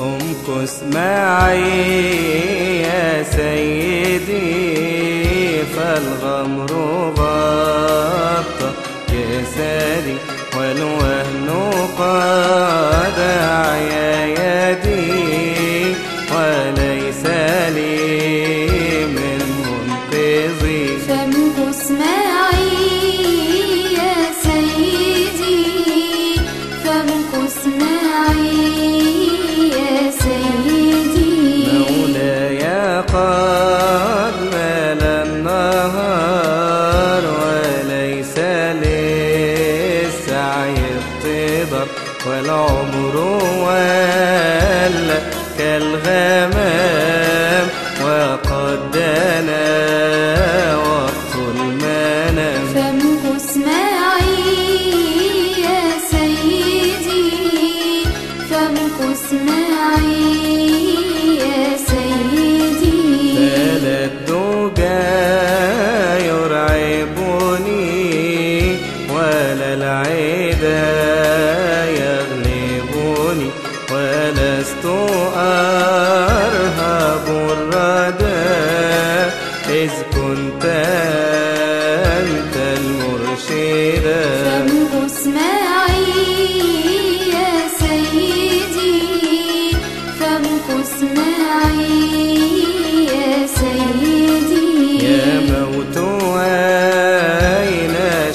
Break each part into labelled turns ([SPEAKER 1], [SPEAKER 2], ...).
[SPEAKER 1] امكث معي يا سيدي فالغمر غطى جسدي والوهن قد عيا يدي وليس لي من منقذي.
[SPEAKER 2] فامكث معي يا سيدي فامكث معي
[SPEAKER 1] والعمر ولى كالغمام وقد دنا وقت المنام.
[SPEAKER 2] فامكث معي يا سيدي فامكث معي يا سيدي.
[SPEAKER 1] فلا الدجى يرعبني ولا العدا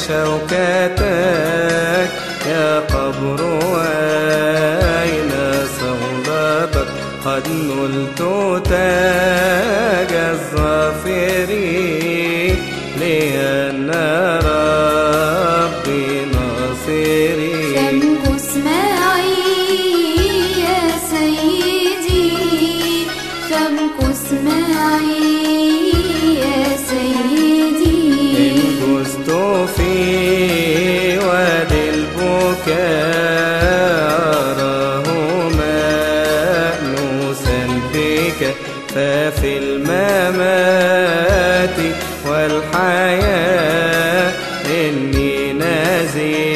[SPEAKER 1] شوكتك يا قبر أين صولتك قد نلت تاج الظافرين لأن ربي ناصري.
[SPEAKER 2] فامكث معي يا سيدي فامكث معي
[SPEAKER 1] أراه مأنوسا بك ففي الممات والحياة إني نازل